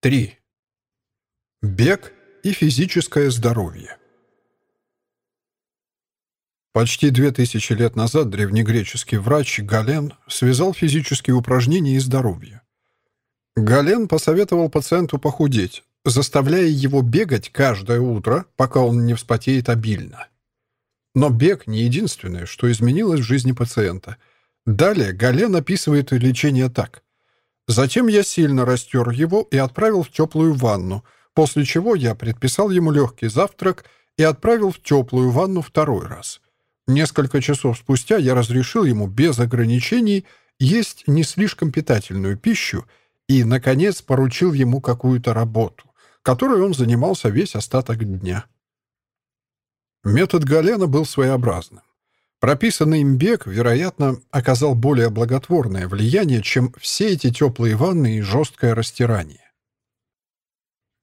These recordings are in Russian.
3. Бег и физическое здоровье. Почти две тысячи лет назад древнегреческий врач Гален связал физические упражнения и здоровье. Гален посоветовал пациенту похудеть, заставляя его бегать каждое утро, пока он не вспотеет обильно. Но бег не единственное, что изменилось в жизни пациента. Далее Гален описывает лечение так. Затем я сильно растер его и отправил в теплую ванну, после чего я предписал ему легкий завтрак и отправил в теплую ванну второй раз. Несколько часов спустя я разрешил ему без ограничений есть не слишком питательную пищу и, наконец, поручил ему какую-то работу, которой он занимался весь остаток дня. Метод Галена был своеобразным. Прописанный им бег, вероятно, оказал более благотворное влияние, чем все эти теплые ванны и жесткое растирание.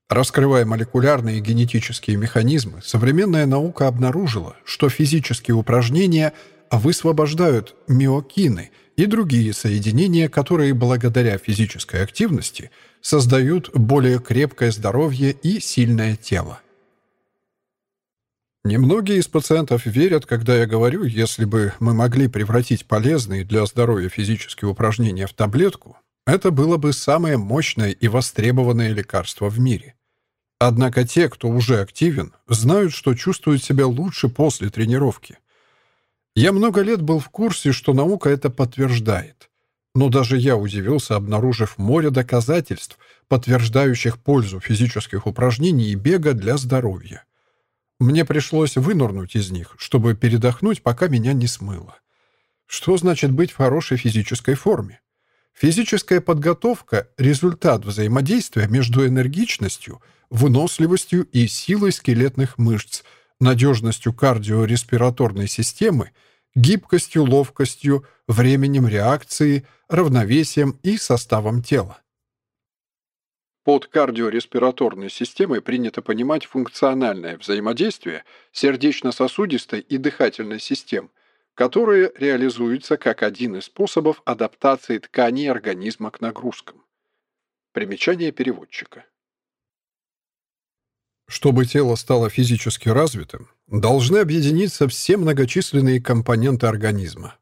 Раскрывая молекулярные и генетические механизмы, современная наука обнаружила, что физические упражнения высвобождают миокины и другие соединения, которые благодаря физической активности создают более крепкое здоровье и сильное тело. Немногие из пациентов верят, когда я говорю, если бы мы могли превратить полезные для здоровья физические упражнения в таблетку, это было бы самое мощное и востребованное лекарство в мире. Однако те, кто уже активен, знают, что чувствуют себя лучше после тренировки. Я много лет был в курсе, что наука это подтверждает. Но даже я удивился, обнаружив море доказательств, подтверждающих пользу физических упражнений и бега для здоровья. Мне пришлось вынырнуть из них, чтобы передохнуть, пока меня не смыло. Что значит быть в хорошей физической форме? Физическая подготовка — результат взаимодействия между энергичностью, выносливостью и силой скелетных мышц, надежностью кардиореспираторной системы, гибкостью, ловкостью, временем реакции, равновесием и составом тела. Под кардиореспираторной системой принято понимать функциональное взаимодействие сердечно-сосудистой и дыхательной систем, которые реализуются как один из способов адаптации тканей организма к нагрузкам. Примечание переводчика. Чтобы тело стало физически развитым, должны объединиться все многочисленные компоненты организма.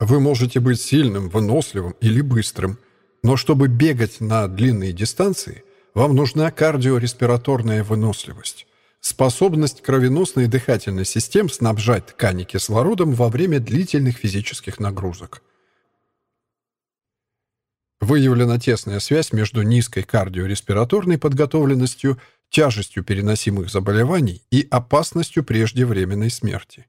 Вы можете быть сильным, выносливым или быстрым – но чтобы бегать на длинные дистанции, вам нужна кардиореспираторная выносливость, способность кровеносной и дыхательной систем снабжать ткани кислородом во время длительных физических нагрузок. Выявлена тесная связь между низкой кардиореспираторной подготовленностью, тяжестью переносимых заболеваний и опасностью преждевременной смерти.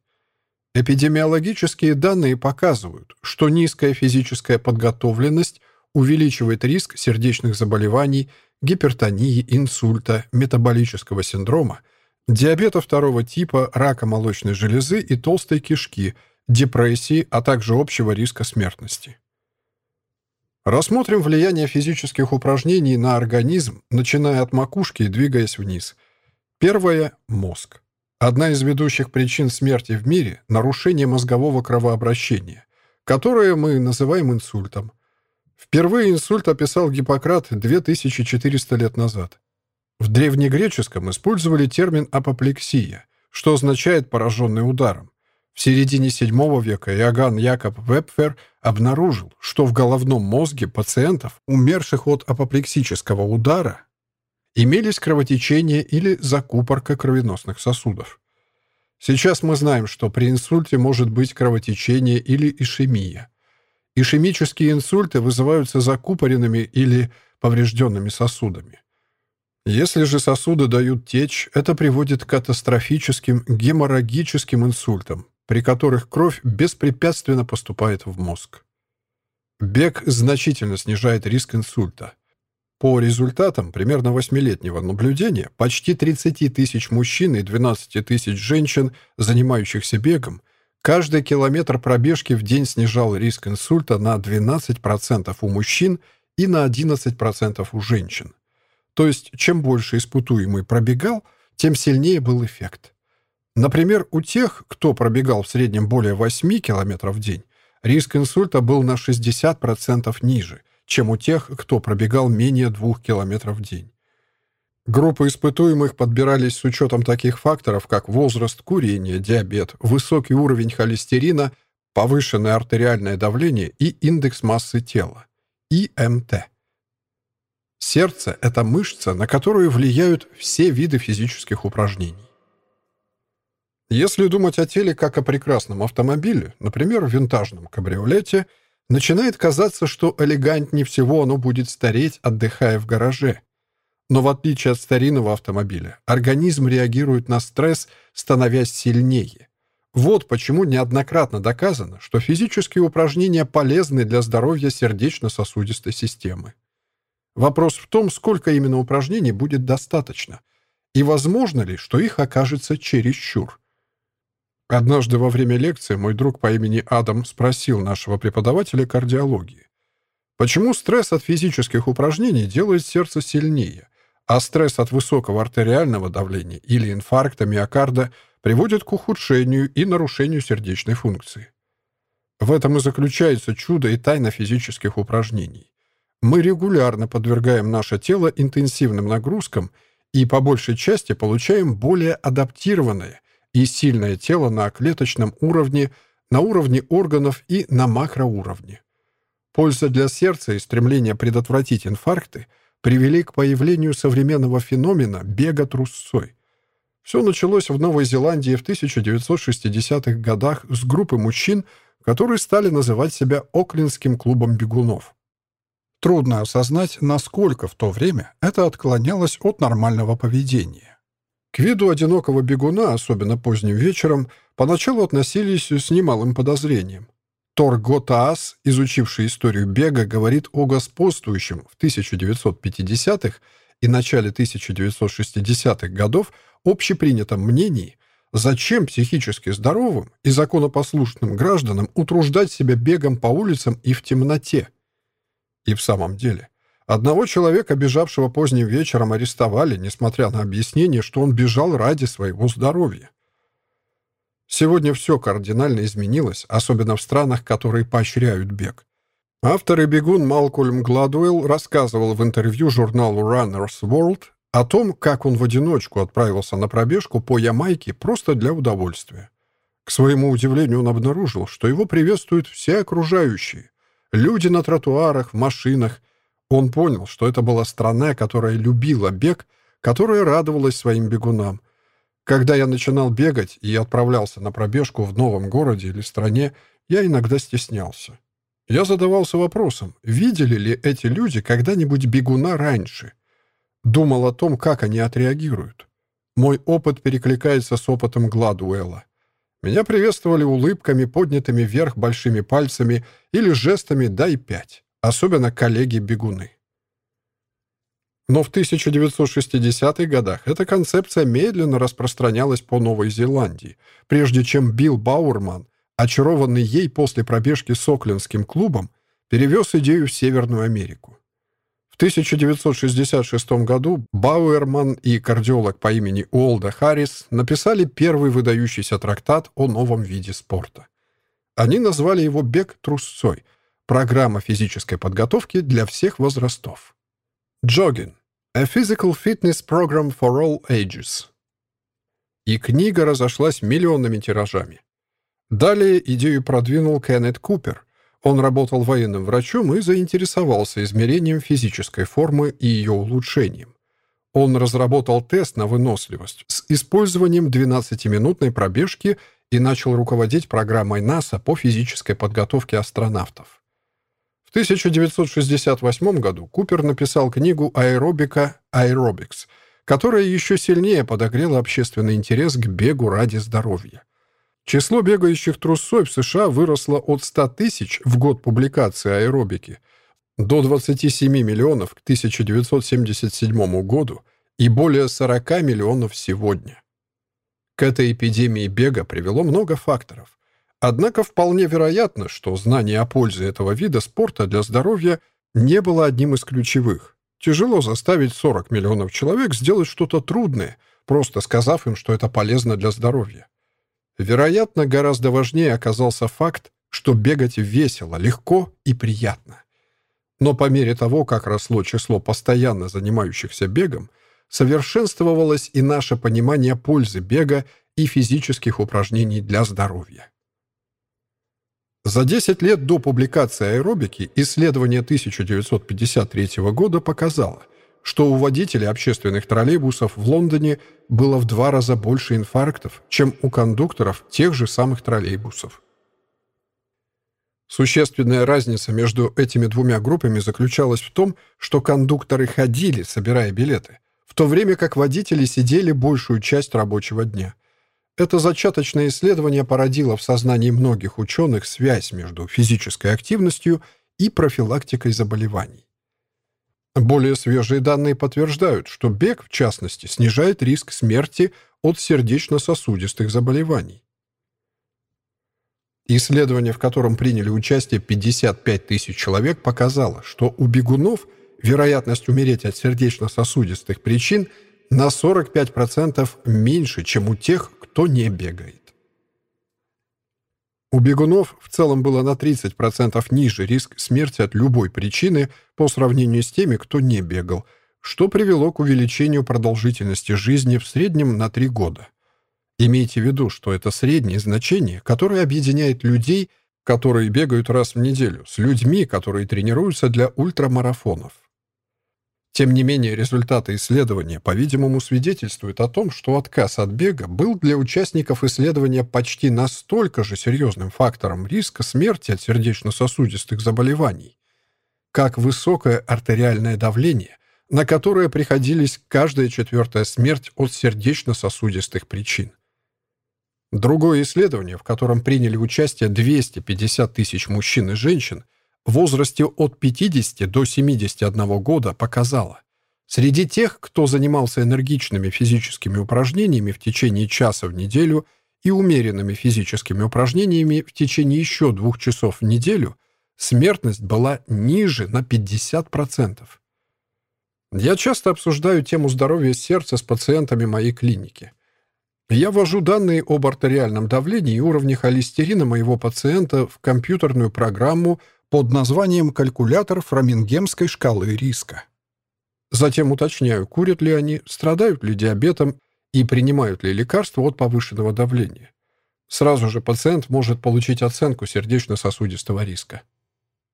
Эпидемиологические данные показывают, что низкая физическая подготовленность – увеличивает риск сердечных заболеваний, гипертонии, инсульта, метаболического синдрома, диабета второго типа, рака молочной железы и толстой кишки, депрессии, а также общего риска смертности. Рассмотрим влияние физических упражнений на организм, начиная от макушки и двигаясь вниз. Первое – мозг. Одна из ведущих причин смерти в мире – нарушение мозгового кровообращения, которое мы называем инсультом – Впервые инсульт описал Гиппократ 2400 лет назад. В древнегреческом использовали термин апоплексия, что означает «пораженный ударом». В середине VII века Иоганн Якоб Вепфер обнаружил, что в головном мозге пациентов, умерших от апоплексического удара, имелись кровотечение или закупорка кровеносных сосудов. Сейчас мы знаем, что при инсульте может быть кровотечение или ишемия. Ишемические инсульты вызываются закупоренными или поврежденными сосудами. Если же сосуды дают течь, это приводит к катастрофическим геморрагическим инсультам, при которых кровь беспрепятственно поступает в мозг. Бег значительно снижает риск инсульта. По результатам примерно 8-летнего наблюдения почти 30 тысяч мужчин и 12 тысяч женщин, занимающихся бегом, Каждый километр пробежки в день снижал риск инсульта на 12% у мужчин и на 11% у женщин. То есть, чем больше испытуемый пробегал, тем сильнее был эффект. Например, у тех, кто пробегал в среднем более 8 км в день, риск инсульта был на 60% ниже, чем у тех, кто пробегал менее двух километров в день. Группы испытуемых подбирались с учетом таких факторов, как возраст, курение, диабет, высокий уровень холестерина, повышенное артериальное давление и индекс массы тела, ИМТ. Сердце — это мышца, на которую влияют все виды физических упражнений. Если думать о теле как о прекрасном автомобиле, например, винтажном кабриолете, начинает казаться, что элегантнее всего оно будет стареть, отдыхая в гараже. Но в отличие от старинного автомобиля, организм реагирует на стресс, становясь сильнее. Вот почему неоднократно доказано, что физические упражнения полезны для здоровья сердечно-сосудистой системы. Вопрос в том, сколько именно упражнений будет достаточно, и возможно ли, что их окажется чересчур. Однажды во время лекции мой друг по имени Адам спросил нашего преподавателя кардиологии, почему стресс от физических упражнений делает сердце сильнее, а стресс от высокого артериального давления или инфаркта миокарда приводит к ухудшению и нарушению сердечной функции. В этом и заключается чудо и тайна физических упражнений. Мы регулярно подвергаем наше тело интенсивным нагрузкам и по большей части получаем более адаптированное и сильное тело на клеточном уровне, на уровне органов и на макроуровне. Польза для сердца и стремление предотвратить инфаркты привели к появлению современного феномена бега трусцой. Все началось в Новой Зеландии в 1960-х годах с группы мужчин, которые стали называть себя Оклендским клубом бегунов. Трудно осознать, насколько в то время это отклонялось от нормального поведения. К виду одинокого бегуна, особенно поздним вечером, поначалу относились с немалым подозрением. Тор Готаас, изучивший историю бега, говорит о господствующем в 1950-х и начале 1960-х годов общепринятом мнении, зачем психически здоровым и законопослушным гражданам утруждать себя бегом по улицам и в темноте – и в самом деле, одного человека, бежавшего поздним вечером, арестовали, несмотря на объяснение, что он бежал ради своего здоровья. Сегодня все кардинально изменилось, особенно в странах, которые поощряют бег. Автор и бегун Малкольм Гладуэлл рассказывал в интервью журналу Runner's World о том, как он в одиночку отправился на пробежку по Ямайке просто для удовольствия. К своему удивлению он обнаружил, что его приветствуют все окружающие, Люди на тротуарах, в машинах. Он понял, что это была страна, которая любила бег, которая радовалась своим бегунам. Когда я начинал бегать и отправлялся на пробежку в новом городе или стране, я иногда стеснялся. Я задавался вопросом, видели ли эти люди когда-нибудь бегуна раньше? Думал о том, как они отреагируют. Мой опыт перекликается с опытом Гладуэлла. Меня приветствовали улыбками, поднятыми вверх большими пальцами или жестами «дай пять», особенно коллеги-бегуны. Но в 1960-х годах эта концепция медленно распространялась по Новой Зеландии, прежде чем Билл Бауэрман, очарованный ей после пробежки с Оклендским клубом, перевез идею в Северную Америку. В 1966 году Бауэрман и кардиолог по имени Уолда Харрис написали первый выдающийся трактат о новом виде спорта. Они назвали его «Бег трусцой» — программа физической подготовки для всех возрастов. Jogging — A Physical Fitness Program for All Ages. И книга разошлась миллионными тиражами. Далее идею продвинул Кеннет Купер — он работал военным врачом и заинтересовался измерением физической формы и ее улучшением. Он разработал тест на выносливость с использованием 12-минутной пробежки и начал руководить программой НАСА по физической подготовке астронавтов. В 1968 году Купер написал книгу «Аэробика. Аэробикс», которая еще сильнее подогрела общественный интерес к бегу ради здоровья. Число бегающих трусцой в США выросло от 100 тысяч в год публикации аэробики до 27 миллионов к 1977 году и более 40 миллионов сегодня. К этой эпидемии бега привело много факторов. Однако вполне вероятно, что знание о пользе этого вида спорта для здоровья не было одним из ключевых. Тяжело заставить 40 миллионов человек сделать что-то трудное, просто сказав им, что это полезно для здоровья. Вероятно, гораздо важнее оказался факт, что бегать весело, легко и приятно. Но по мере того, как росло число постоянно занимающихся бегом, совершенствовалось и наше понимание пользы бега и физических упражнений для здоровья. За 10 лет до публикации аэробики исследование 1953 года показало, что у водителей общественных троллейбусов в Лондоне было в два раза больше инфарктов, чем у кондукторов тех же самых троллейбусов. Существенная разница между этими двумя группами заключалась в том, что кондукторы ходили, собирая билеты, в то время как водители сидели большую часть рабочего дня. Это зачаточное исследование породило в сознании многих ученых связь между физической активностью и профилактикой заболеваний. Более свежие данные подтверждают, что бег, в частности, снижает риск смерти от сердечно-сосудистых заболеваний. Исследование, в котором приняли участие 55 тысяч человек, показало, что у бегунов вероятность умереть от сердечно-сосудистых причин на 45% меньше, чем у тех, кто не бегает. У бегунов в целом было на 30% ниже риск смерти от любой причины по сравнению с теми, кто не бегал, что привело к увеличению продолжительности жизни в среднем на 3 года. Имейте в виду, что это среднее значение, которое объединяет людей, которые бегают раз в неделю, с людьми, которые тренируются для ультрамарафонов. Тем не менее, результаты исследования, по-видимому, свидетельствуют о том, что отказ от бега был для участников исследования почти настолько же серьезным фактором риска смерти от сердечно-сосудистых заболеваний, как высокое артериальное давление, на которое приходились каждая четвертая смерть от сердечно-сосудистых причин. Другое исследование, в котором приняли участие 250 тысяч мужчин и женщин, в возрасте от 50 до 71 года показала, среди тех, кто занимался энергичными физическими упражнениями в течение часа в неделю и умеренными физическими упражнениями в течение еще двух часов в неделю, смертность была ниже на 50%. Я часто обсуждаю тему здоровья сердца с пациентами моей клиники. Я ввожу данные об артериальном давлении и уровне холестерина моего пациента в компьютерную программу под названием «Калькулятор фрамингемской шкалы риска». Затем уточняю, курят ли они, страдают ли диабетом и принимают ли лекарства от повышенного давления. Сразу же пациент может получить оценку сердечно-сосудистого риска.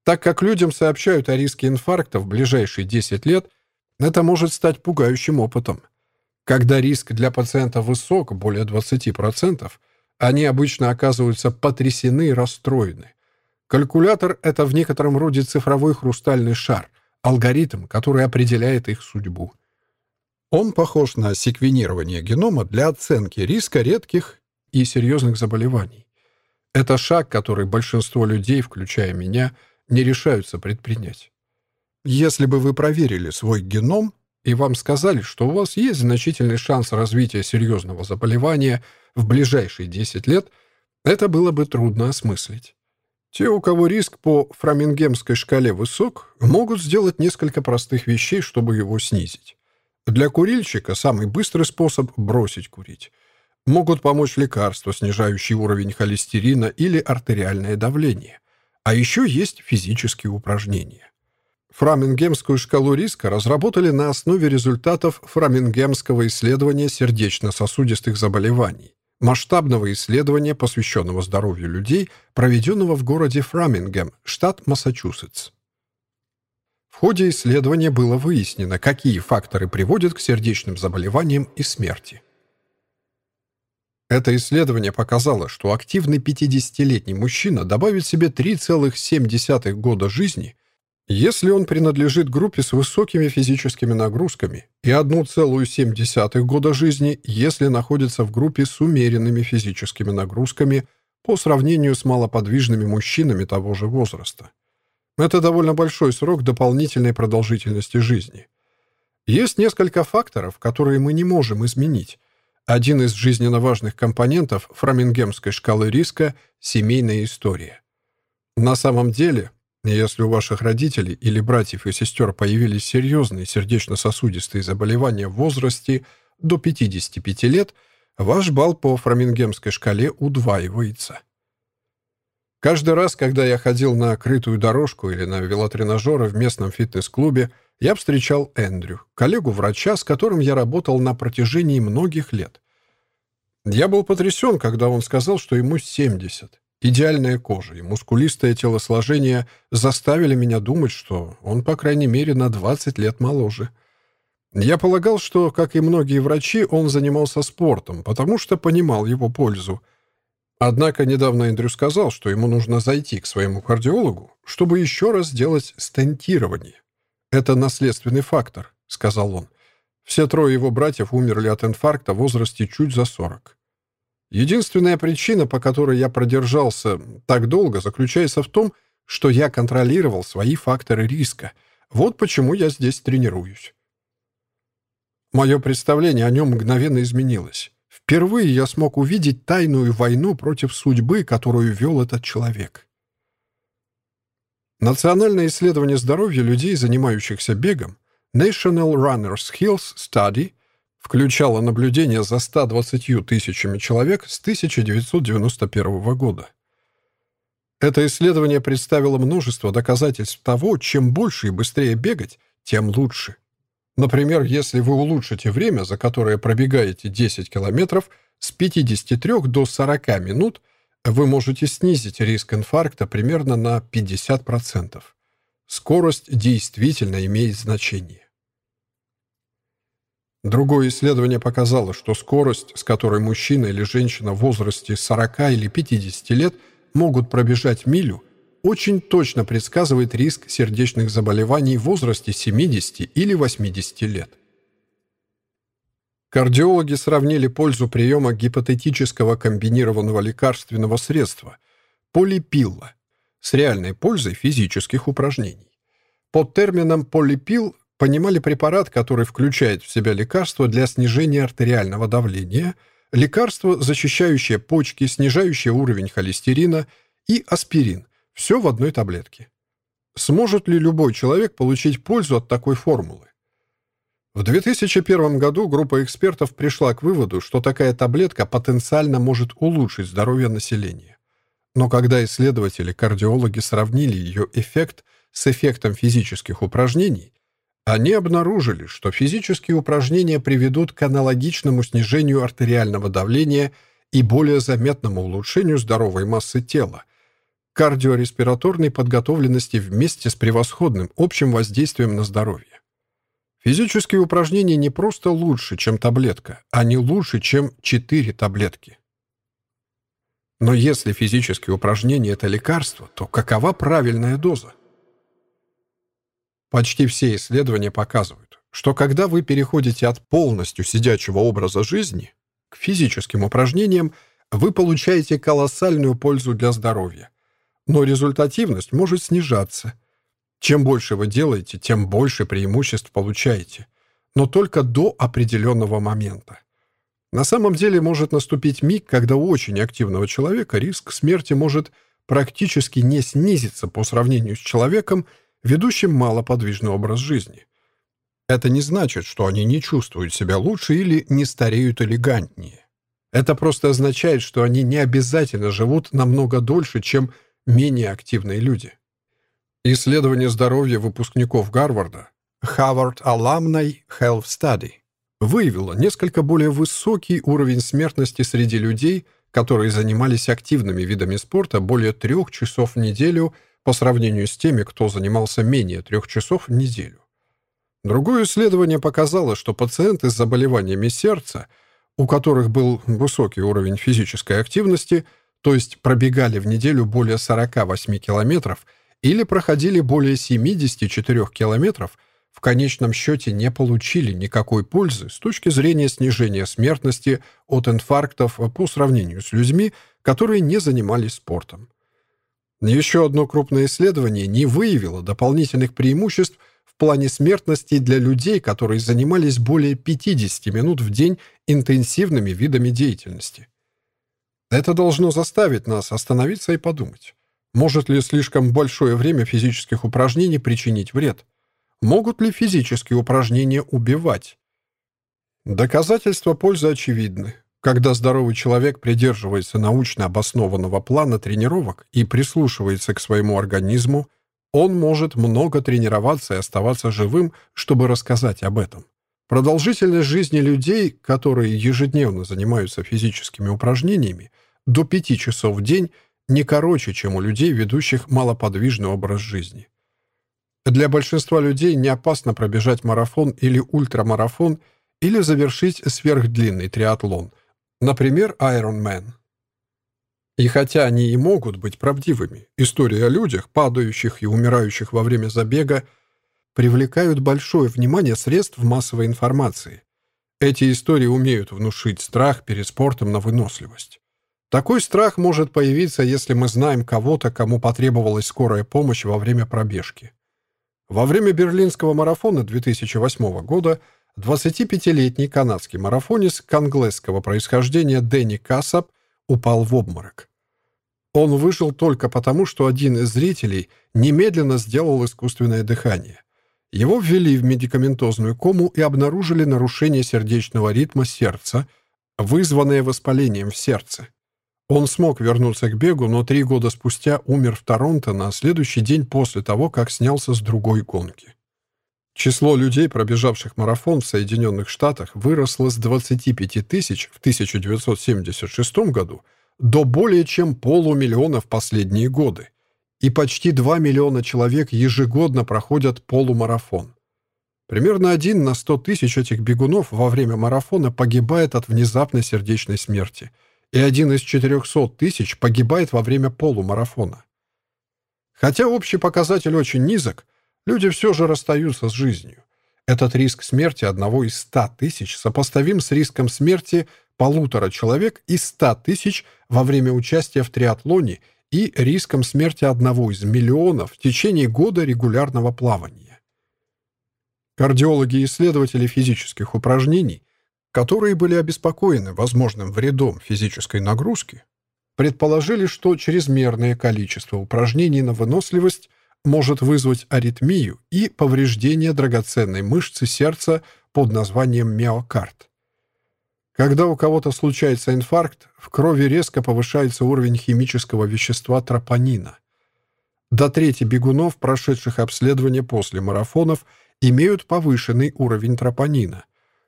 Так как людям сообщают о риске инфаркта в ближайшие 10 лет, это может стать пугающим опытом. Когда риск для пациента высок, более 20%, они обычно оказываются потрясены и расстроены. Калькулятор — это в некотором роде цифровой хрустальный шар, алгоритм, который определяет их судьбу. Он похож на секвенирование генома для оценки риска редких и серьезных заболеваний. Это шаг, который большинство людей, включая меня, не решаются предпринять. Если бы вы проверили свой геном и вам сказали, что у вас есть значительный шанс развития серьезного заболевания в ближайшие 10 лет, это было бы трудно осмыслить. Те, у кого риск по фрамингемской шкале высок, могут сделать несколько простых вещей, чтобы его снизить. Для курильщика самый быстрый способ — бросить курить. Могут помочь лекарства, снижающие уровень холестерина или артериальное давление. А еще есть физические упражнения. Фрамингемскую шкалу риска разработали на основе результатов Фрамингемского исследования сердечно-сосудистых заболеваний масштабного исследования, посвященного здоровью людей, проведенного в городе Фрамингем, штат Массачусетс. В ходе исследования было выяснено, какие факторы приводят к сердечным заболеваниям и смерти. Это исследование показало, что активный 50-летний мужчина добавит себе 3,7 года жизни если он принадлежит группе с высокими физическими нагрузками, и 1,7 года жизни, если находится в группе с умеренными физическими нагрузками по сравнению с малоподвижными мужчинами того же возраста. Это довольно большой срок дополнительной продолжительности жизни. Есть несколько факторов, которые мы не можем изменить. Один из жизненно важных компонентов фрамингемской шкалы риска – семейная история. На самом деле, если у ваших родителей или братьев и сестер появились серьезные сердечно-сосудистые заболевания в возрасте до 55 лет, ваш балл по фрамингемской шкале удваивается. Каждый раз, когда я ходил на крытую дорожку или на велотренажеры в местном фитнес-клубе, я встречал Эндрю, коллегу-врача, с которым я работал на протяжении многих лет. Я был потрясен, когда он сказал, что ему 70. Идеальная кожа и мускулистое телосложение заставили меня думать, что он, по крайней мере, на 20 лет моложе. Я полагал, что, как и многие врачи, он занимался спортом, потому что понимал его пользу. Однако недавно Эндрю сказал, что ему нужно зайти к своему кардиологу, чтобы еще раз сделать стентирование. «Это наследственный фактор», — сказал он. Все трое его братьев умерли от инфаркта в возрасте чуть за 40. Единственная причина, по которой я продержался так долго, заключается в том, что я контролировал свои факторы риска. Вот почему я здесь тренируюсь. Мое представление о нем мгновенно изменилось. Впервые я смог увидеть тайную войну против судьбы, которую вел этот человек. Национальное исследование здоровья людей, занимающихся бегом, National Runners Hills Study, включало наблюдение за 120 тысячами человек с 1991 года. Это исследование представило множество доказательств того, чем больше и быстрее бегать, тем лучше. Например, если вы улучшите время, за которое пробегаете 10 километров, с 53 до 40 минут, вы можете снизить риск инфаркта примерно на 50%. Скорость действительно имеет значение. Другое исследование показало, что скорость, с которой мужчина или женщина в возрасте 40 или 50 лет могут пробежать милю, очень точно предсказывает риск сердечных заболеваний в возрасте 70 или 80 лет. Кардиологи сравнили пользу приема гипотетического комбинированного лекарственного средства полипилла с реальной пользой физических упражнений. Под термином полипил понимали препарат, который включает в себя лекарство для снижения артериального давления, лекарство, защищающее почки, снижающее уровень холестерина и аспирин, все в одной таблетке. Сможет ли любой человек получить пользу от такой формулы? В 2001 году группа экспертов пришла к выводу, что такая таблетка потенциально может улучшить здоровье населения. Но когда исследователи-кардиологи сравнили ее эффект с эффектом физических упражнений, они обнаружили, что физические упражнения приведут к аналогичному снижению артериального давления и более заметному улучшению здоровой массы тела, кардиореспираторной подготовленности вместе с превосходным общим воздействием на здоровье. Физические упражнения не просто лучше, чем таблетка, они лучше, чем 4 таблетки. Но если физические упражнения – это лекарство, то какова правильная доза? Почти все исследования показывают, что когда вы переходите от полностью сидячего образа жизни к физическим упражнениям, вы получаете колоссальную пользу для здоровья. Но результативность может снижаться – чем больше вы делаете, тем больше преимуществ получаете. Но только до определенного момента. На самом деле может наступить миг, когда у очень активного человека риск смерти может практически не снизиться по сравнению с человеком, ведущим малоподвижный образ жизни. Это не значит, что они не чувствуют себя лучше или не стареют элегантнее. Это просто означает, что они не обязательно живут намного дольше, чем менее активные люди. Исследование здоровья выпускников Гарварда Harvard Alumni Health Study выявило несколько более высокий уровень смертности среди людей, которые занимались активными видами спорта более трех часов в неделю по сравнению с теми, кто занимался менее трех часов в неделю. Другое исследование показало, что пациенты с заболеваниями сердца, у которых был высокий уровень физической активности, то есть пробегали в неделю более 48 километров – или проходили более 74 километров, в конечном счете не получили никакой пользы с точки зрения снижения смертности от инфарктов по сравнению с людьми, которые не занимались спортом. Еще одно крупное исследование не выявило дополнительных преимуществ в плане смертности для людей, которые занимались более 50 минут в день интенсивными видами деятельности. Это должно заставить нас остановиться и подумать. Может ли слишком большое время физических упражнений причинить вред? Могут ли физические упражнения убивать? Доказательства пользы очевидны. Когда здоровый человек придерживается научно обоснованного плана тренировок и прислушивается к своему организму, он может много тренироваться и оставаться живым, чтобы рассказать об этом. Продолжительность жизни людей, которые ежедневно занимаются физическими упражнениями, до 5 часов в день не короче, чем у людей, ведущих малоподвижный образ жизни. Для большинства людей не опасно пробежать марафон или ультрамарафон или завершить сверхдлинный триатлон, Например, Iron Man. И хотя они и могут быть правдивыми, истории о людях, падающих и умирающих во время забега, привлекают большое внимание средств массовой информации. Эти истории умеют внушить страх перед спортом на выносливость. Такой страх может появиться, если мы знаем кого-то, кому потребовалась скорая помощь во время пробежки. Во время берлинского марафона 2008 года 25-летний канадский марафонец конглесского происхождения Дэнни Кассап упал в обморок. Он выжил только потому, что один из зрителей немедленно сделал искусственное дыхание. Его ввели в медикаментозную кому и обнаружили нарушение сердечного ритма сердца, вызванное воспалением в сердце. Он смог вернуться к бегу, но три года спустя умер в Торонто на следующий день после того, как снялся с другой гонки. Число людей, пробежавших марафон в Соединенных Штатах, выросло с 25 тысяч в 1976 году до более чем полумиллиона в последние годы, и почти 2 миллиона человек ежегодно проходят полумарафон. Примерно один на 100 тысяч этих бегунов во время марафона погибает от внезапной сердечной смерти, и один из 400 тысяч погибает во время полумарафона. Хотя общий показатель очень низок, люди все же расстаются с жизнью. Этот риск смерти одного из 100 тысяч сопоставим с риском смерти полутора человек из 100 тысяч во время участия в триатлоне и риском смерти одного из миллионов в течение года регулярного плавания. Кардиологи и исследователи физических упражнений, которые были обеспокоены возможным вредом физической нагрузки, предположили, что чрезмерное количество упражнений на выносливость может вызвать аритмию и повреждение драгоценной мышцы сердца под названием миокард. Когда у кого-то случается инфаркт, в крови резко повышается уровень химического вещества тропонина. До трети бегунов, прошедших обследование после марафонов, имеют повышенный уровень тропонина.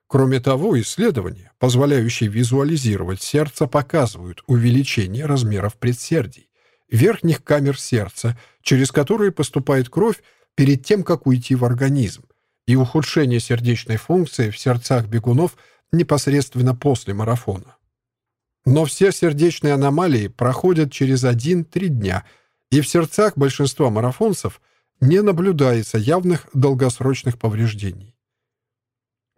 Кроме того, исследования, позволяющие визуализировать сердце, показывают увеличение размеров предсердий верхних камер сердца, через которые поступает кровь перед тем, как уйти в организм, и ухудшение сердечной функции в сердцах бегунов непосредственно после марафона. Но все сердечные аномалии проходят через 1-3 дня, и в сердцах большинства марафонцев не наблюдается явных долгосрочных повреждений.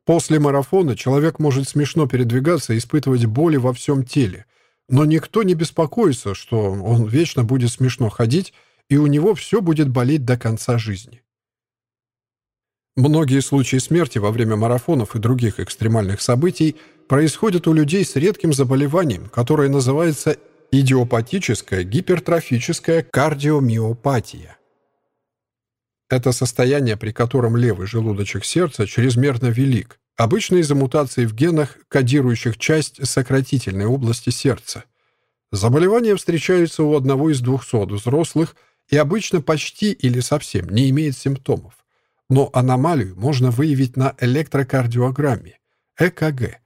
После марафона человек может смешно передвигаться и испытывать боли во всем теле, но никто не беспокоится, что он вечно будет смешно ходить, и у него все будет болеть до конца жизни. Многие случаи смерти во время марафонов и других экстремальных событий происходят у людей с редким заболеванием, которое называется идиопатическая гипертрофическая кардиомиопатия. Это состояние, при котором левый желудочек сердца чрезмерно велик, Обычно из-за мутаций в генах, кодирующих часть сократительной области сердца. Заболевания встречаются у одного из двухсот взрослых и обычно почти или совсем не имеет симптомов. Но аномалию можно выявить на электрокардиограмме, ЭКГ,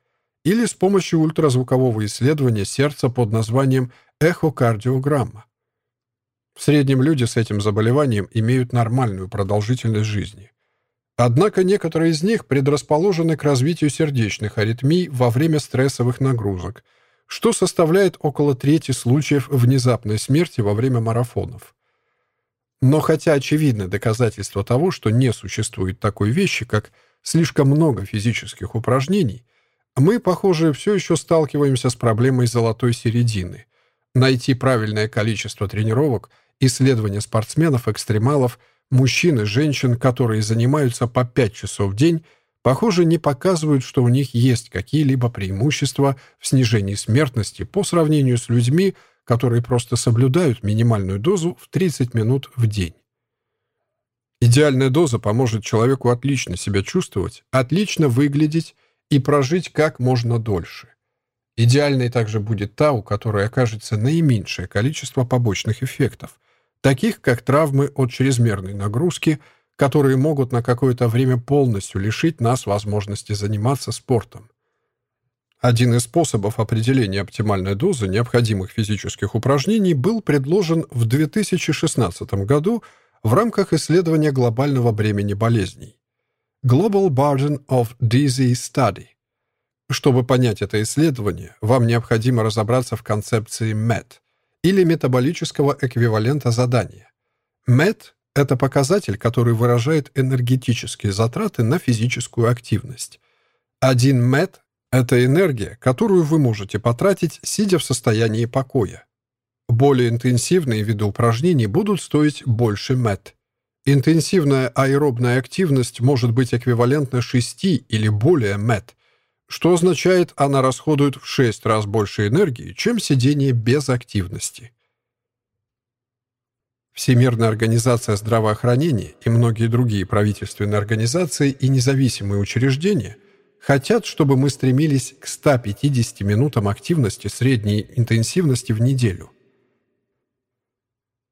или с помощью ультразвукового исследования сердца под названием эхокардиограмма. В среднем люди с этим заболеванием имеют нормальную продолжительность жизни. Однако некоторые из них предрасположены к развитию сердечных аритмий во время стрессовых нагрузок, что составляет около трети случаев внезапной смерти во время марафонов. Но хотя очевидны доказательства того, что не существует такой вещи, как слишком много физических упражнений, мы, похоже, все еще сталкиваемся с проблемой золотой середины. Найти правильное количество тренировок, исследования спортсменов-экстремалов – Мужчин и женщин, которые занимаются по 5 часов в день, похоже, не показывают, что у них есть какие-либо преимущества в снижении смертности по сравнению с людьми, которые просто соблюдают минимальную дозу в 30 минут в день. Идеальная доза поможет человеку отлично себя чувствовать, отлично выглядеть и прожить как можно дольше. Идеальной также будет та, у которой окажется наименьшее количество побочных эффектов, таких как травмы от чрезмерной нагрузки, которые могут на какое-то время полностью лишить нас возможности заниматься спортом. Один из способов определения оптимальной дозы необходимых физических упражнений был предложен в 2016 году в рамках исследования глобального бремени болезней Global Burden of Disease Study. Чтобы понять это исследование, вам необходимо разобраться в концепции MET или метаболического эквивалента задания. MET — это показатель, который выражает энергетические затраты на физическую активность. Один MET это энергия, которую вы можете потратить, сидя в состоянии покоя. Более интенсивные виды упражнений будут стоить больше МЭТ. Интенсивная аэробная активность может быть эквивалентна 6 или более МЭТ, что означает, она расходует в 6 раз больше энергии, чем сидение без активности. Всемирная организация здравоохранения и многие другие правительственные организации и независимые учреждения – Хотят, чтобы мы стремились к 150 минутам активности средней интенсивности в неделю.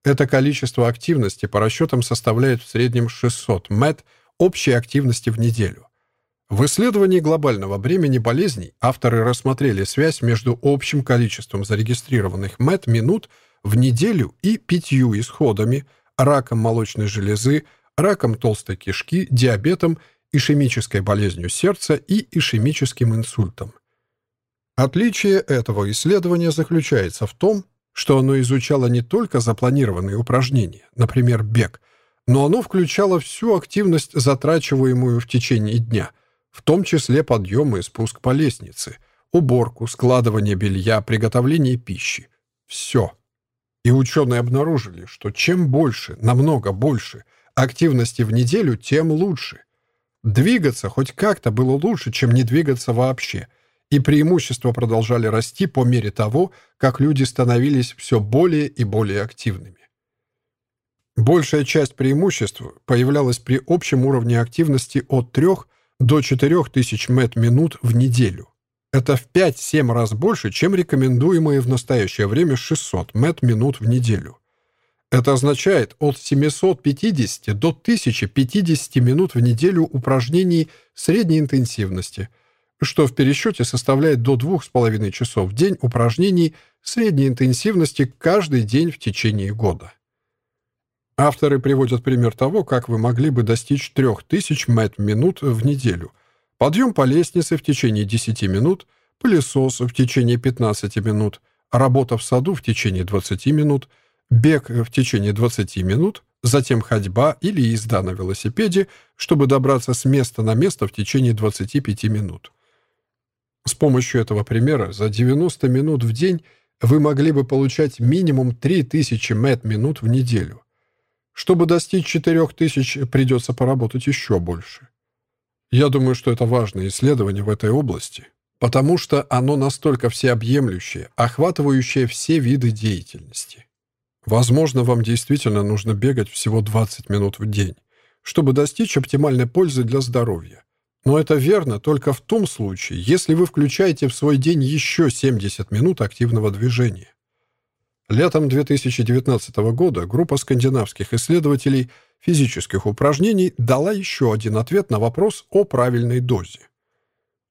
Это количество активности по расчетам составляет в среднем 600 МЭТ общей активности в неделю. В исследовании глобального бремени болезней авторы рассмотрели связь между общим количеством зарегистрированных МЭТ минут в неделю и пятью исходами, раком молочной железы, раком толстой кишки, диабетом ишемической болезнью сердца и ишемическим инсультом. Отличие этого исследования заключается в том, что оно изучало не только запланированные упражнения, например, бег, но оно включало всю активность, затрачиваемую в течение дня, в том числе подъем и спуск по лестнице, уборку, складывание белья, приготовление пищи. Все. И ученые обнаружили, что чем больше, намного больше, активности в неделю, тем лучше. Двигаться хоть как-то было лучше, чем не двигаться вообще, и преимущества продолжали расти по мере того, как люди становились все более и более активными. Большая часть преимуществ появлялась при общем уровне активности от 3 до 4 тысяч мет-минут в неделю. Это в 5-7 раз больше, чем рекомендуемые в настоящее время 600 мет-минут в неделю. Это означает от 750 до 1050 минут в неделю упражнений средней интенсивности, что в пересчете составляет до 2,5 часов в день упражнений средней интенсивности каждый день в течение года. Авторы приводят пример того, как вы могли бы достичь 3000 мэт-минут в неделю. Подъем по лестнице в течение 10 минут, пылесос в течение 15 минут, работа в саду в течение 20 минут – бег в течение 20 минут, затем ходьба или езда на велосипеде, чтобы добраться с места на место в течение 25 минут. С помощью этого примера за 90 минут в день вы могли бы получать минимум 3000 мэт-минут в неделю. Чтобы достичь 4000, придется поработать еще больше. Я думаю, что это важное исследование в этой области, потому что оно настолько всеобъемлющее, охватывающее все виды деятельности. Возможно, вам действительно нужно бегать всего 20 минут в день, чтобы достичь оптимальной пользы для здоровья. Но это верно только в том случае, если вы включаете в свой день еще 70 минут активного движения. Летом 2019 года группа скандинавских исследователей физических упражнений дала еще один ответ на вопрос о правильной дозе.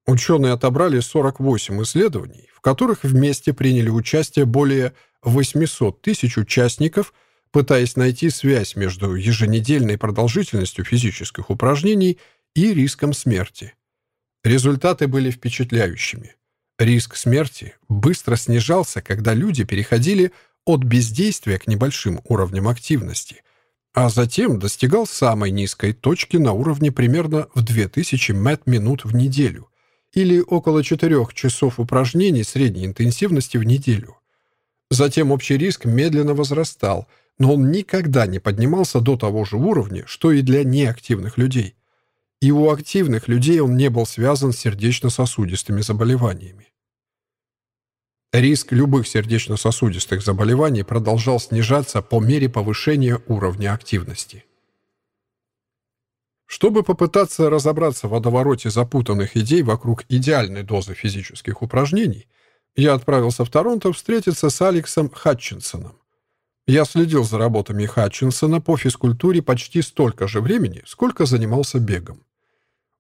Ученые отобрали 48 исследований, в которых вместе приняли участие более 800 тысяч участников, пытаясь найти связь между еженедельной продолжительностью физических упражнений и риском смерти. Результаты были впечатляющими. Риск смерти быстро снижался, когда люди переходили от бездействия к небольшим уровням активности, а затем достигал самой низкой точки на уровне примерно в 2000 мет-минут в неделю или около 4 часов упражнений средней интенсивности в неделю. Затем общий риск медленно возрастал, но он никогда не поднимался до того же уровня, что и для неактивных людей. И у активных людей он не был связан с сердечно-сосудистыми заболеваниями. Риск любых сердечно-сосудистых заболеваний продолжал снижаться по мере повышения уровня активности. Чтобы попытаться разобраться в водовороте запутанных идей вокруг идеальной дозы физических упражнений, Я отправился в Торонто встретиться с Алексом Хатчинсоном. Я следил за работами Хатчинсона по физкультуре почти столько же времени, сколько занимался бегом.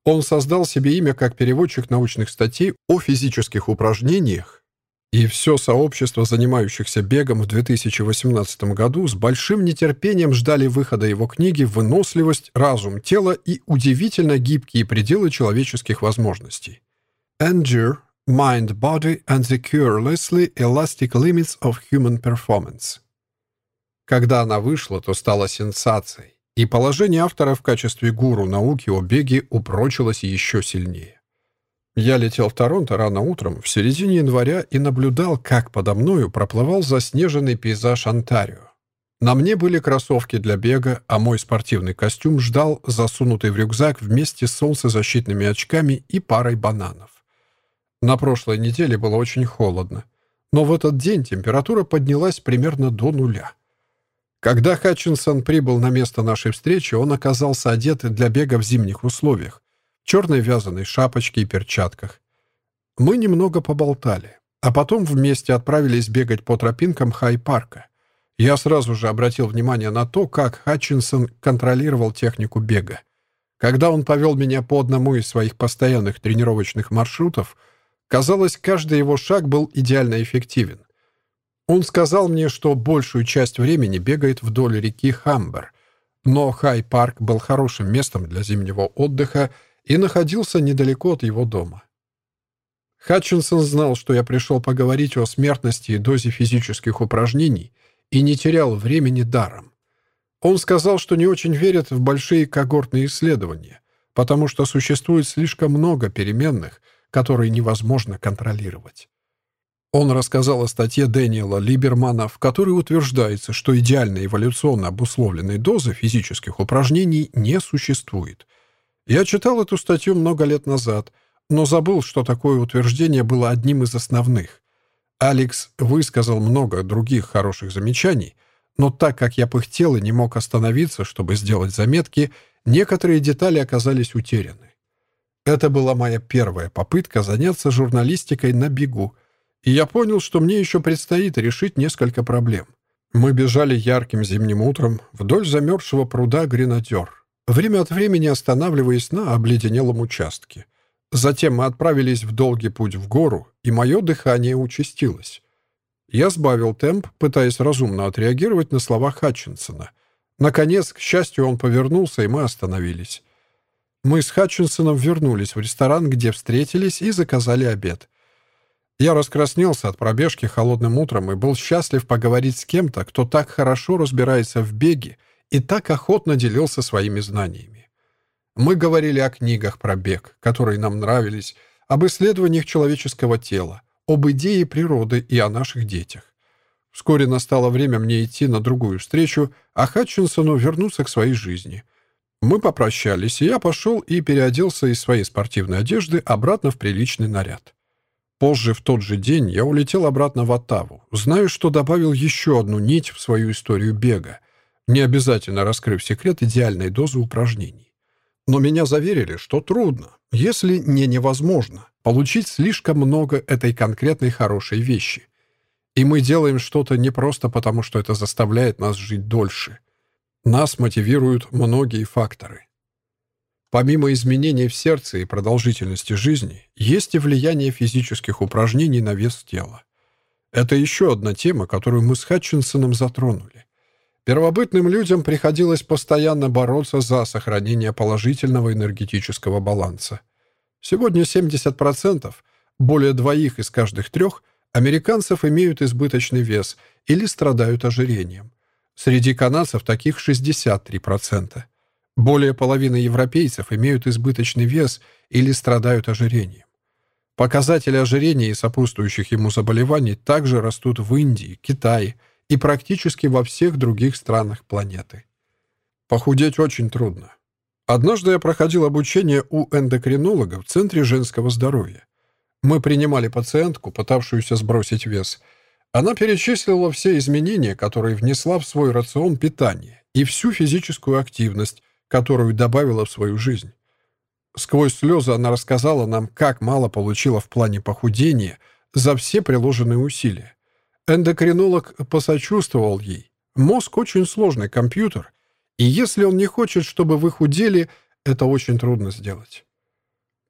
Он создал себе имя как переводчик научных статей о физических упражнениях, и все сообщество занимающихся бегом в 2018 году с большим нетерпением ждали выхода его книги «Выносливость, разум тела и удивительно гибкие пределы человеческих возможностей». Endure, Mind, Body and the Curelessly Elastic Limits of Human Performance. Когда она вышла, то стала сенсацией, и положение автора в качестве гуру науки о беге упрочилось еще сильнее. Я летел в Торонто рано утром, в середине января, и наблюдал, как подо мною проплывал заснеженный пейзаж Онтарио. На мне были кроссовки для бега, а мой спортивный костюм ждал, засунутый в рюкзак вместе с солнцезащитными очками и парой бананов. На прошлой неделе было очень холодно, но в этот день температура поднялась примерно до нуля. Когда Хатчинсон прибыл на место нашей встречи, он оказался одет для бега в зимних условиях, в черной вязаной шапочке и перчатках. Мы немного поболтали, а потом вместе отправились бегать по тропинкам Хай-парка. Я сразу же обратил внимание на то, как Хатчинсон контролировал технику бега. Когда он повел меня по одному из своих постоянных тренировочных маршрутов, казалось, каждый его шаг был идеально эффективен. Он сказал мне, что большую часть времени бегает вдоль реки Хамбер, но Хай-парк был хорошим местом для зимнего отдыха и находился недалеко от его дома. Хатчинсон знал, что я пришел поговорить о смертности и дозе физических упражнений и не терял времени даром. Он сказал, что не очень верит в большие когортные исследования, потому что существует слишком много переменных, которые невозможно контролировать. Он рассказал о статье Дэниела Либермана, в которой утверждается, что идеальной эволюционно обусловленной дозы физических упражнений не существует. Я читал эту статью много лет назад, но забыл, что такое утверждение было одним из основных. Алекс высказал много других хороших замечаний, но так как я пыхтел и не мог остановиться, чтобы сделать заметки, некоторые детали оказались утеряны. Это была моя первая попытка заняться журналистикой на бегу — и я понял, что мне еще предстоит решить несколько проблем. Мы бежали ярким зимним утром вдоль замерзшего пруда Гренадер, время от времени останавливаясь на обледенелом участке. Затем мы отправились в долгий путь в гору, и мое дыхание участилось. Я сбавил темп, пытаясь разумно отреагировать на слова Хатчинсона. Наконец, к счастью, он повернулся, и мы остановились. Мы с Хатчинсоном вернулись в ресторан, где встретились и заказали обед. Я раскраснелся от пробежки холодным утром и был счастлив поговорить с кем-то, кто так хорошо разбирается в беге и так охотно делился своими знаниями. Мы говорили о книгах про бег, которые нам нравились, об исследованиях человеческого тела, об идее природы и о наших детях. Вскоре настало время мне идти на другую встречу, а Хатчинсону вернуться к своей жизни. Мы попрощались, и я пошел и переоделся из своей спортивной одежды обратно в приличный наряд. Позже, в тот же день, я улетел обратно в Оттаву, знаю, что добавил еще одну нить в свою историю бега, не обязательно раскрыв секрет идеальной дозы упражнений. Но меня заверили, что трудно, если не невозможно, получить слишком много этой конкретной хорошей вещи. И мы делаем что-то не просто потому, что это заставляет нас жить дольше. Нас мотивируют многие факторы. Помимо изменений в сердце и продолжительности жизни, есть и влияние физических упражнений на вес тела. Это еще одна тема, которую мы с Хатчинсоном затронули. Первобытным людям приходилось постоянно бороться за сохранение положительного энергетического баланса. Сегодня 70%, более двоих из каждых трех, американцев имеют избыточный вес или страдают ожирением. Среди канадцев таких 63%. Более половины европейцев имеют избыточный вес или страдают ожирением. Показатели ожирения и сопутствующих ему заболеваний также растут в Индии, Китае и практически во всех других странах планеты. Похудеть очень трудно. Однажды я проходил обучение у эндокринолога в Центре женского здоровья. Мы принимали пациентку, пытавшуюся сбросить вес. Она перечислила все изменения, которые внесла в свой рацион питания и всю физическую активность, которую добавила в свою жизнь. Сквозь слезы она рассказала нам, как мало получила в плане похудения за все приложенные усилия. Эндокринолог посочувствовал ей. Мозг очень сложный компьютер, и если он не хочет, чтобы вы худели, это очень трудно сделать.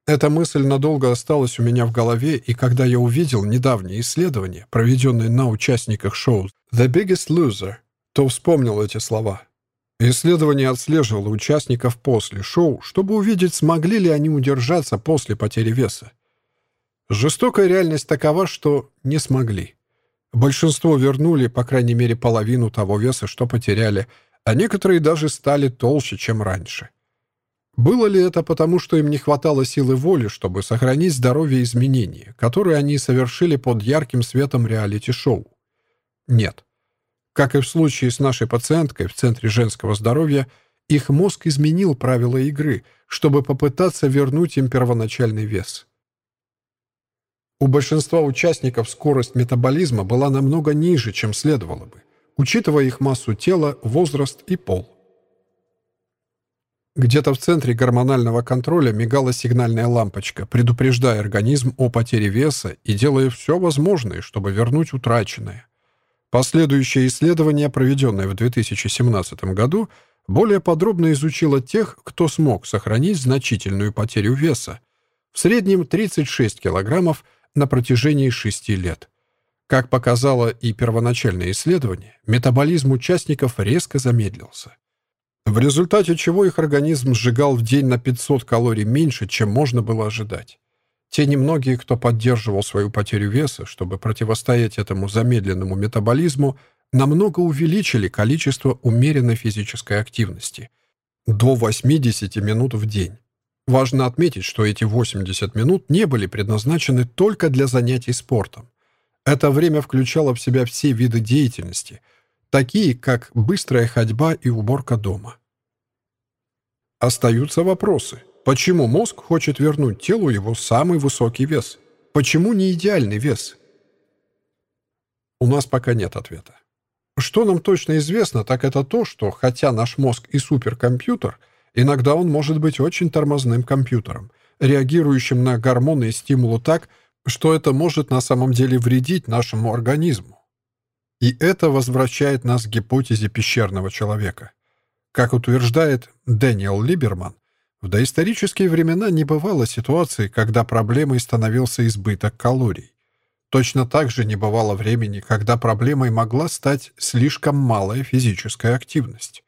Эта мысль надолго осталась у меня в голове, и когда я увидел недавнее исследование, проведенное на участниках шоу «The Biggest Loser», то вспомнил эти слова. Исследование отслеживало участников после шоу, чтобы увидеть, смогли ли они удержаться после потери веса. Жестокая реальность такова, что не смогли. Большинство вернули, по крайней мере, половину того веса, что потеряли, а некоторые даже стали толще, чем раньше. Было ли это потому, что им не хватало силы воли, чтобы сохранить здоровье изменения, которые они совершили под ярким светом реалити-шоу? Нет. Как и в случае с нашей пациенткой в Центре женского здоровья, их мозг изменил правила игры, чтобы попытаться вернуть им первоначальный вес. У большинства участников скорость метаболизма была намного ниже, чем следовало бы, учитывая их массу тела, возраст и пол. Где-то в центре гормонального контроля мигала сигнальная лампочка, предупреждая организм о потере веса и делая все возможное, чтобы вернуть утраченное. Последующее исследование, проведенное в 2017 году, более подробно изучило тех, кто смог сохранить значительную потерю веса, в среднем 36 килограммов на протяжении 6 лет. Как показало и первоначальное исследование, метаболизм участников резко замедлился в результате чего их организм сжигал в день на 500 калорий меньше, чем можно было ожидать. Те немногие, кто поддерживал свою потерю веса, чтобы противостоять этому замедленному метаболизму, намного увеличили количество умеренной физической активности до 80 минут в день. Важно отметить, что эти 80 минут не были предназначены только для занятий спортом. Это время включало в себя все виды деятельности – такие как быстрая ходьба и уборка дома. Остаются вопросы. Почему мозг хочет вернуть телу его самый высокий вес? Почему не идеальный вес? У нас пока нет ответа. Что нам точно известно, так это то, что хотя наш мозг и суперкомпьютер, иногда он может быть очень тормозным компьютером, реагирующим на гормоны и стимулы так, что это может на самом деле вредить нашему организму. И это возвращает нас к гипотезе пещерного человека. Как утверждает Дэниел Либерман, в доисторические времена не бывало ситуации, когда проблемой становился избыток калорий. Точно так же не бывало времени, когда проблемой могла стать слишком малая физическая активность.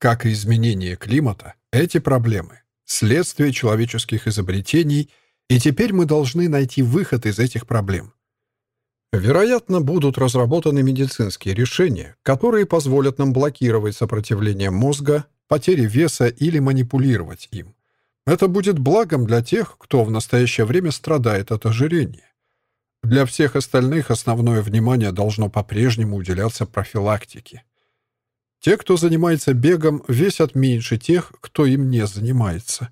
Как и изменение климата, эти проблемы — следствие человеческих изобретений, и теперь мы должны найти выход из этих проблем. Вероятно, будут разработаны медицинские решения, которые позволят нам блокировать сопротивление мозга, потери веса или манипулировать им. Это будет благом для тех, кто в настоящее время страдает от ожирения. Для всех остальных основное внимание должно по-прежнему уделяться профилактике. Те, кто занимается бегом, весят меньше тех, кто им не занимается.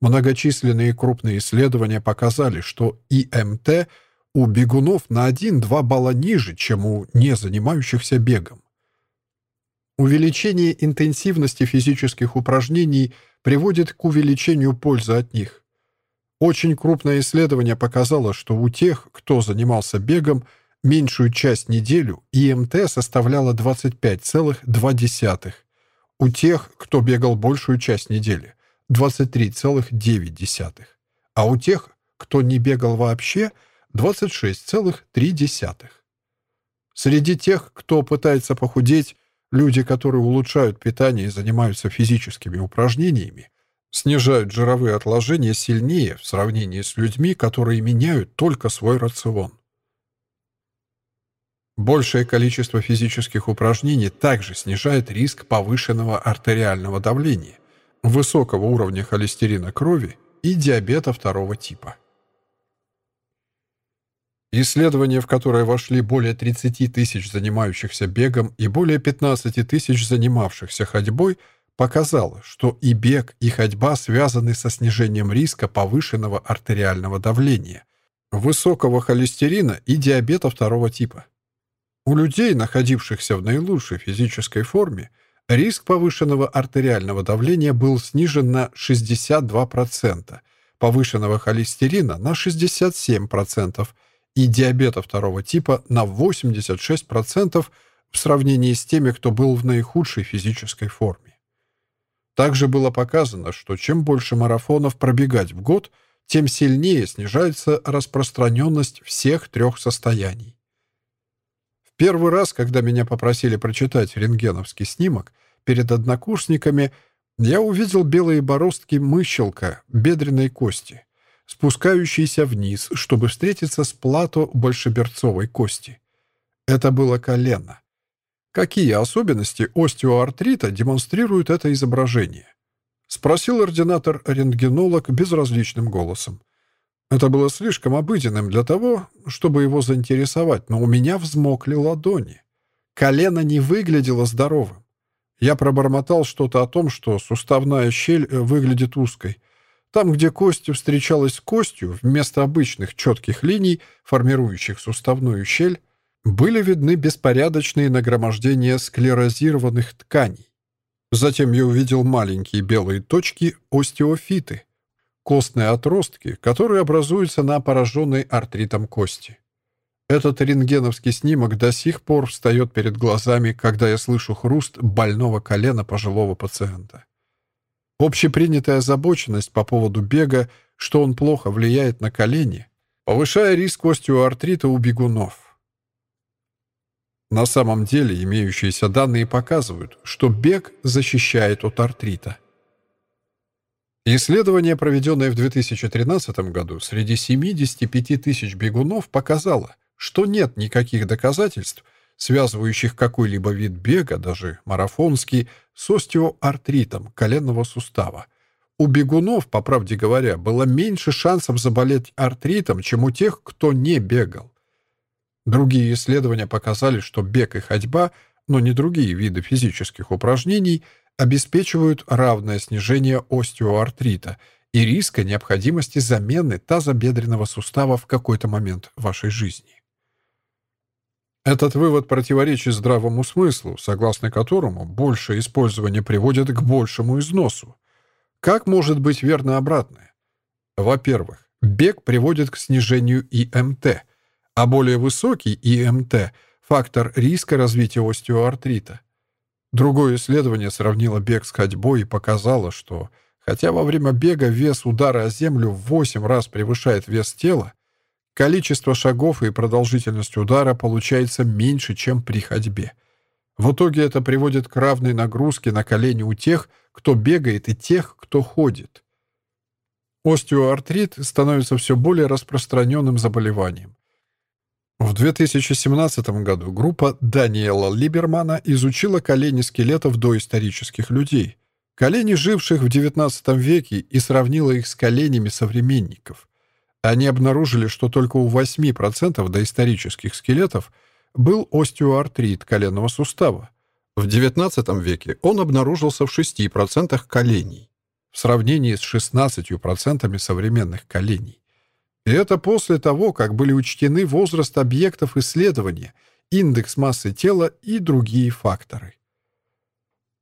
Многочисленные крупные исследования показали, что ИМТ – у бегунов на 1-2 балла ниже, чем у не занимающихся бегом. Увеличение интенсивности физических упражнений приводит к увеличению пользы от них. Очень крупное исследование показало, что у тех, кто занимался бегом, меньшую часть неделю ИМТ составляла 25,2. У тех, кто бегал большую часть недели, 23,9. А у тех, кто не бегал вообще – 26,3. Среди тех, кто пытается похудеть, люди, которые улучшают питание и занимаются физическими упражнениями, снижают жировые отложения сильнее в сравнении с людьми, которые меняют только свой рацион. Большее количество физических упражнений также снижает риск повышенного артериального давления, высокого уровня холестерина крови и диабета второго типа. Исследование, в которое вошли более 30 тысяч занимающихся бегом и более 15 тысяч занимавшихся ходьбой, показало, что и бег, и ходьба связаны со снижением риска повышенного артериального давления, высокого холестерина и диабета второго типа. У людей, находившихся в наилучшей физической форме, риск повышенного артериального давления был снижен на 62%, повышенного холестерина на 67%, и диабета второго типа на 86% в сравнении с теми, кто был в наихудшей физической форме. Также было показано, что чем больше марафонов пробегать в год, тем сильнее снижается распространенность всех трех состояний. В первый раз, когда меня попросили прочитать рентгеновский снимок, перед однокурсниками я увидел белые бороздки мыщелка бедренной кости, спускающиеся вниз, чтобы встретиться с плато большеберцовой кости. Это было колено. Какие особенности остеоартрита демонстрирует это изображение? Спросил ординатор-рентгенолог безразличным голосом. Это было слишком обыденным для того, чтобы его заинтересовать, но у меня взмокли ладони. Колено не выглядело здоровым. Я пробормотал что-то о том, что суставная щель выглядит узкой. Там, где кость встречалась с костью, вместо обычных четких линий, формирующих суставную щель, были видны беспорядочные нагромождения склерозированных тканей. Затем я увидел маленькие белые точки остеофиты, костные отростки, которые образуются на пораженной артритом кости. Этот рентгеновский снимок до сих пор встает перед глазами, когда я слышу хруст больного колена пожилого пациента. Общепринятая озабоченность по поводу бега, что он плохо влияет на колени, повышая риск остеоартрита у бегунов – на самом деле имеющиеся данные показывают, что бег защищает от артрита. Исследование, проведенное в 2013 году среди 75 тысяч бегунов, показало, что нет никаких доказательств, связывающих какой-либо вид бега, даже марафонский, с остеоартритом коленного сустава. У бегунов, по правде говоря, было меньше шансов заболеть артритом, чем у тех, кто не бегал. Другие исследования показали, что бег и ходьба, но не другие виды физических упражнений, обеспечивают равное снижение остеоартрита и риска необходимости замены тазобедренного сустава в какой-то момент вашей жизни. Этот вывод противоречит здравому смыслу, согласно которому большее использование приводит к большему износу. Как может быть верно обратное? Во-первых, бег приводит к снижению ИМТ – а более высокий ИМТ – фактор риска развития остеоартрита. Другое исследование сравнило бег с ходьбой и показало, что хотя во время бега вес удара о землю в 8 раз превышает вес тела, количество шагов и продолжительность удара получается меньше, чем при ходьбе. В итоге это приводит к равной нагрузке на колени у тех, кто бегает, и тех, кто ходит. Остеоартрит становится все более распространенным заболеванием. В 2017 году группа Даниэла Либермана изучила колени скелетов доисторических людей, колени, живших в XIX веке, и сравнила их с коленями современников. Они обнаружили, что только у 8% доисторических скелетов был остеоартрит коленного сустава. В XIX веке он обнаружился в 6% коленей, в сравнении с 16% современных коленей. И это после того, как были учтены возраст объектов исследования, индекс массы тела и другие факторы.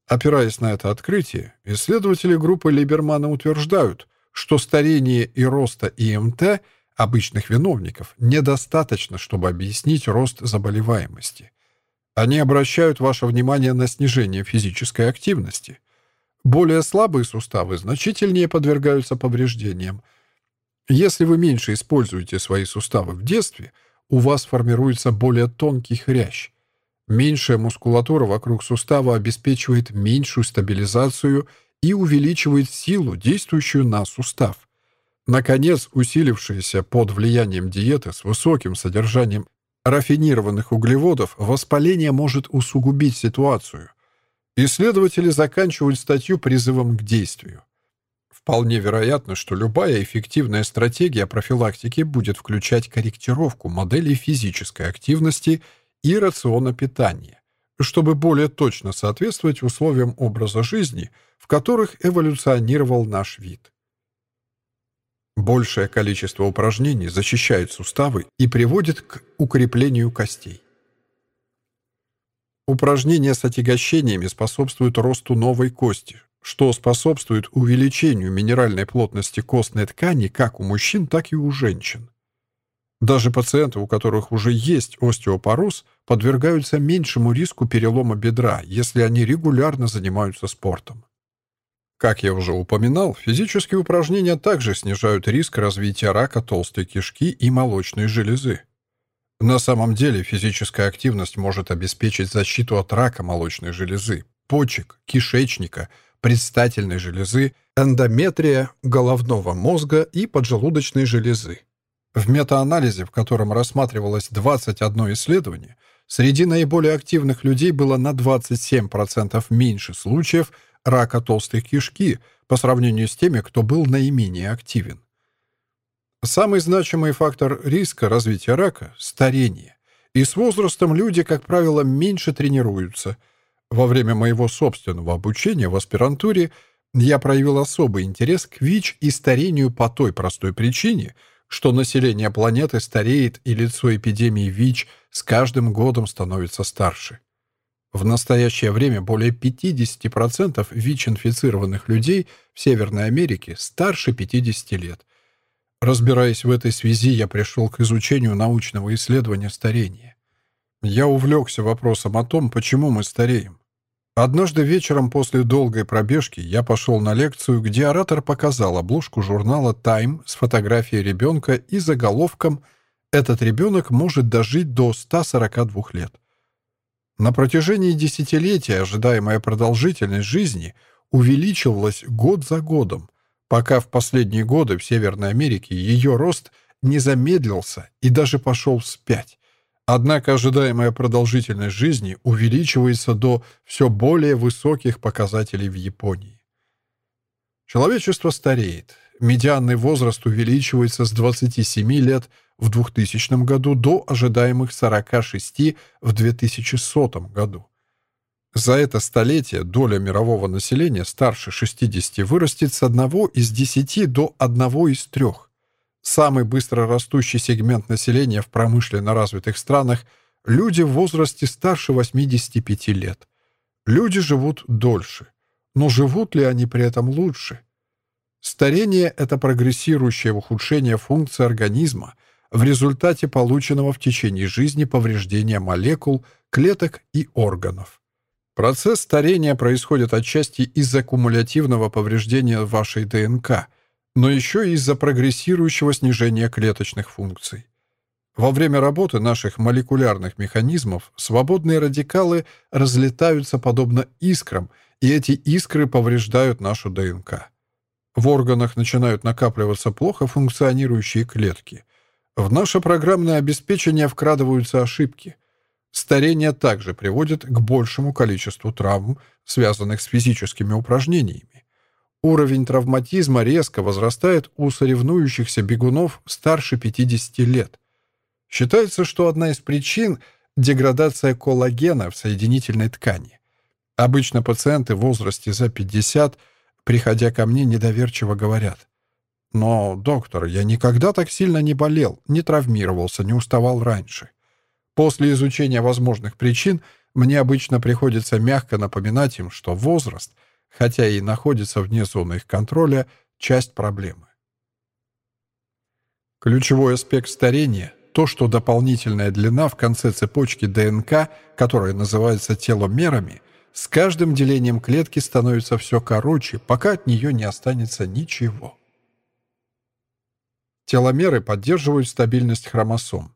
Опираясь на это открытие, исследователи группы Либермана утверждают, что старение и роста ИМТ обычных виновников недостаточно, чтобы объяснить рост заболеваемости. Они обращают ваше внимание на снижение физической активности. Более слабые суставы значительнее подвергаются повреждениям, если вы меньше используете свои суставы в детстве, у вас формируется более тонкий хрящ. Меньшая мускулатура вокруг сустава обеспечивает меньшую стабилизацию и увеличивает силу, действующую на сустав. Наконец, усилившееся под влиянием диеты с высоким содержанием рафинированных углеводов, воспаление может усугубить ситуацию. Исследователи заканчивают статью призывом к действию. Вполне вероятно, что любая эффективная стратегия профилактики будет включать корректировку моделей физической активности и рациона питания, чтобы более точно соответствовать условиям образа жизни, в которых эволюционировал наш вид. Большее количество упражнений защищает суставы и приводит к укреплению костей. Упражнения с отягощениями способствуют росту новой кости, что способствует увеличению минеральной плотности костной ткани как у мужчин, так и у женщин. Даже пациенты, у которых уже есть остеопороз, подвергаются меньшему риску перелома бедра, если они регулярно занимаются спортом. Как я уже упоминал, физические упражнения также снижают риск развития рака толстой кишки и молочной железы. На самом деле физическая активность может обеспечить защиту от рака молочной железы, почек, кишечника, предстательной железы, эндометрия, головного мозга и поджелудочной железы. В метаанализе, в котором рассматривалось 21 исследование, среди наиболее активных людей было на 27% меньше случаев рака толстой кишки по сравнению с теми, кто был наименее активен. Самый значимый фактор риска развития рака – старение. И с возрастом люди, как правило, меньше тренируются. Во время моего собственного обучения в аспирантуре я проявил особый интерес к ВИЧ и старению по той простой причине – что население планеты стареет и лицо эпидемии ВИЧ с каждым годом становится старше. В настоящее время более 50% ВИЧ-инфицированных людей в Северной Америке старше 50 лет. Разбираясь в этой связи, я пришел к изучению научного исследования старения. Я увлекся вопросом о том, почему мы стареем. Однажды вечером после долгой пробежки я пошел на лекцию, где оратор показал обложку журнала Time с фотографией ребенка и заголовком «Этот ребенок может дожить до 142 лет». На протяжении десятилетия ожидаемая продолжительность жизни увеличивалась год за годом, пока в последние годы в Северной Америке ее рост не замедлился и даже пошел вспять. Однако ожидаемая продолжительность жизни увеличивается до все более высоких показателей в Японии. Человечество стареет. Медианный возраст увеличивается с 27 лет в 2000 году до ожидаемых 46 в 2100 году. За это столетие доля мирового населения старше 60 вырастет с 1 из 10 до 1 из 3. Самый быстро растущий сегмент населения в промышленно развитых странах – люди в возрасте старше 85 лет. Люди живут дольше. Но живут ли они при этом лучше? Старение – это прогрессирующее ухудшение функции организма в результате полученного в течение жизни повреждения молекул, клеток и органов. Процесс старения происходит отчасти из-за кумулятивного повреждения вашей ДНК – но еще и из-за прогрессирующего снижения клеточных функций. Во время работы наших молекулярных механизмов свободные радикалы разлетаются подобно искрам, и эти искры повреждают нашу ДНК. В органах начинают накапливаться плохо функционирующие клетки. В наше программное обеспечение вкрадываются ошибки. Старение также приводит к большему количеству травм, связанных с физическими упражнениями. Уровень травматизма резко возрастает у соревнующихся бегунов старше 50 лет. Считается, что одна из причин – деградация коллагена в соединительной ткани. Обычно пациенты в возрасте за 50, приходя ко мне, недоверчиво говорят. «Но, доктор, я никогда так сильно не болел, не травмировался, не уставал раньше». После изучения возможных причин мне обычно приходится мягко напоминать им, что возраст – хотя и находится вне зоны их контроля, часть проблемы. Ключевой аспект старения – то, что дополнительная длина в конце цепочки ДНК, которая называется теломерами, с каждым делением клетки становится все короче, пока от нее не останется ничего. Теломеры поддерживают стабильность хромосом.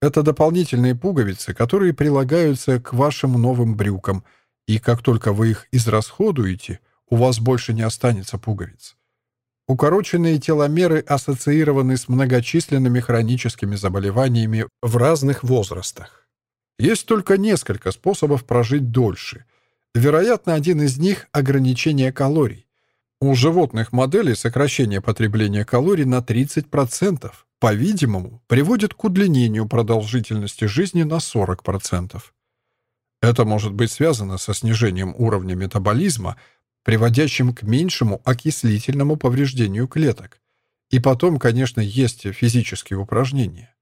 Это дополнительные пуговицы, которые прилагаются к вашим новым брюкам – и как только вы их израсходуете, у вас больше не останется пуговиц. Укороченные теломеры ассоциированы с многочисленными хроническими заболеваниями в разных возрастах. Есть только несколько способов прожить дольше. Вероятно, один из них – ограничение калорий. У животных моделей сокращение потребления калорий на 30%, по-видимому, приводит к удлинению продолжительности жизни на 40%. Это может быть связано со снижением уровня метаболизма, приводящим к меньшему окислительному повреждению клеток. И потом, конечно, есть физические упражнения.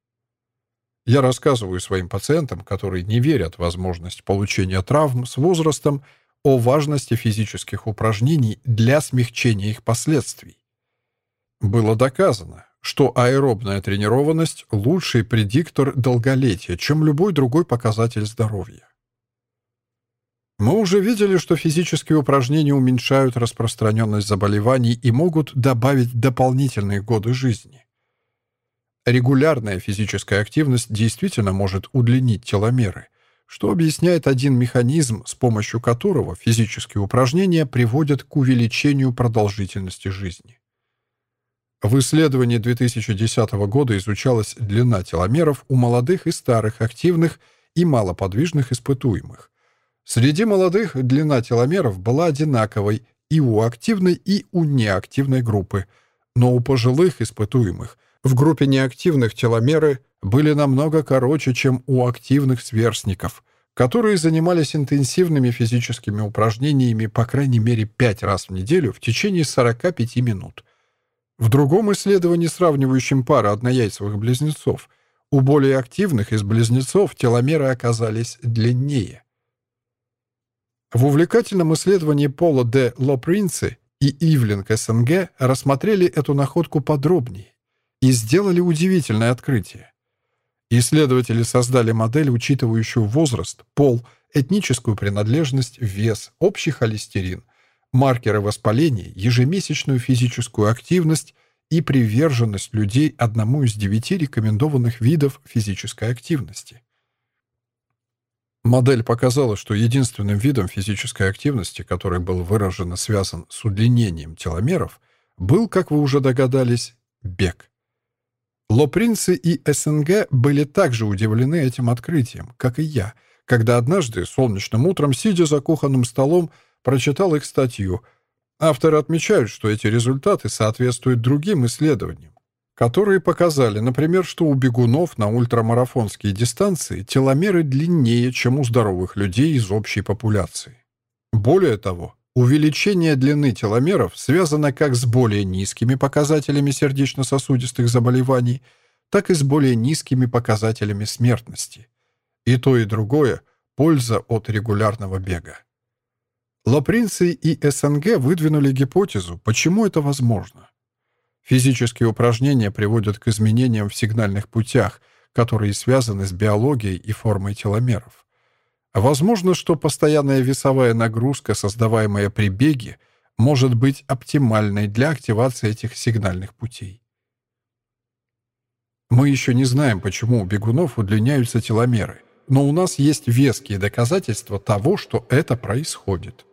Я рассказываю своим пациентам, которые не верят в возможность получения травм с возрастом, о важности физических упражнений для смягчения их последствий. Было доказано, что аэробная тренированность – лучший предиктор долголетия, чем любой другой показатель здоровья. Мы уже видели, что физические упражнения уменьшают распространенность заболеваний и могут добавить дополнительные годы жизни. Регулярная физическая активность действительно может удлинить теломеры, что объясняет один механизм, с помощью которого физические упражнения приводят к увеличению продолжительности жизни. В исследовании 2010 года изучалась длина теломеров у молодых и старых, активных и малоподвижных испытуемых. Среди молодых длина теломеров была одинаковой и у активной, и у неактивной группы, но у пожилых испытуемых в группе неактивных теломеры были намного короче, чем у активных сверстников, которые занимались интенсивными физическими упражнениями по крайней мере 5 раз в неделю в течение 45 минут – в другом исследовании, сравнивающем пары однояйцевых близнецов, у более активных из близнецов теломеры оказались длиннее. В увлекательном исследовании Пола де Лопринци и Ивлинг СНГ рассмотрели эту находку подробнее и сделали удивительное открытие. Исследователи создали модель, учитывающую возраст, пол, этническую принадлежность, вес, общий холестерин, маркеры воспаления, ежемесячную физическую активность и приверженность людей одному из девяти рекомендованных видов физической активности. Модель показала, что единственным видом физической активности, который был выраженно связан с удлинением теломеров, был, как вы уже догадались, бег. Лопринцы и СНГ были также удивлены этим открытием, как и я, когда однажды солнечным утром, сидя за кухонным столом, прочитал их статью. Авторы отмечают, что эти результаты соответствуют другим исследованиям, которые показали, например, что у бегунов на ультрамарафонские дистанции теломеры длиннее, чем у здоровых людей из общей популяции. Более того, увеличение длины теломеров связано как с более низкими показателями сердечно-сосудистых заболеваний, так и с более низкими показателями смертности. И то, и другое – польза от регулярного бега. Лапринцы и СНГ выдвинули гипотезу, почему это возможно. Физические упражнения приводят к изменениям в сигнальных путях, которые связаны с биологией и формой теломеров. Возможно, что постоянная весовая нагрузка, создаваемая при беге, может быть оптимальной для активации этих сигнальных путей. Мы еще не знаем, почему у бегунов удлиняются теломеры, но у нас есть веские доказательства того, что это происходит.